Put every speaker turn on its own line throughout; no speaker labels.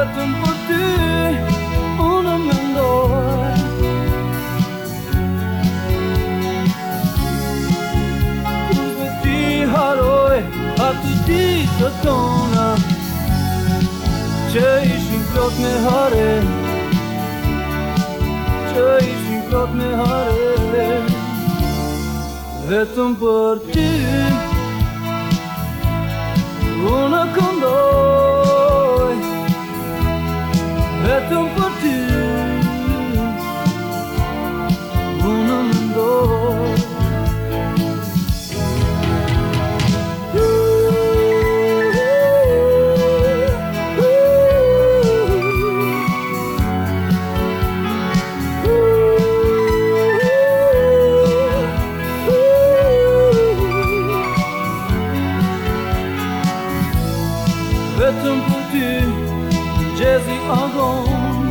Döden på du honom ändå Ubedi haroi hatudi satona Çe işin klot me hare Çe işin klot me hare Vetëm për ty Unë këndoj Vetëm për ti, gjezi agon,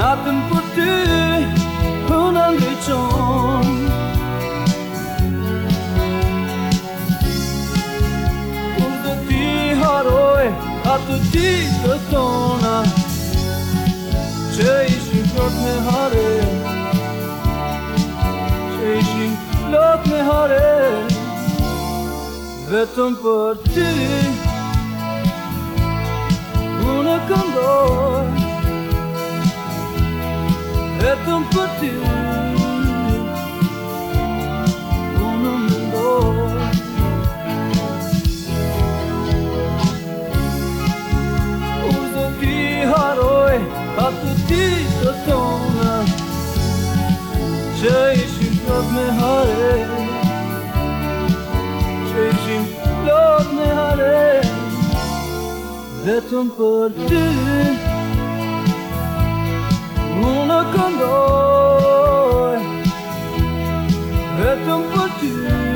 Natëm për ti, për në ndryqon, Kull të ti haroj, atë t'i të tërë, vetëm për ty Unë e këndoj Vetëm për ty E tëm për ty më nuk ndoj E tëm për ty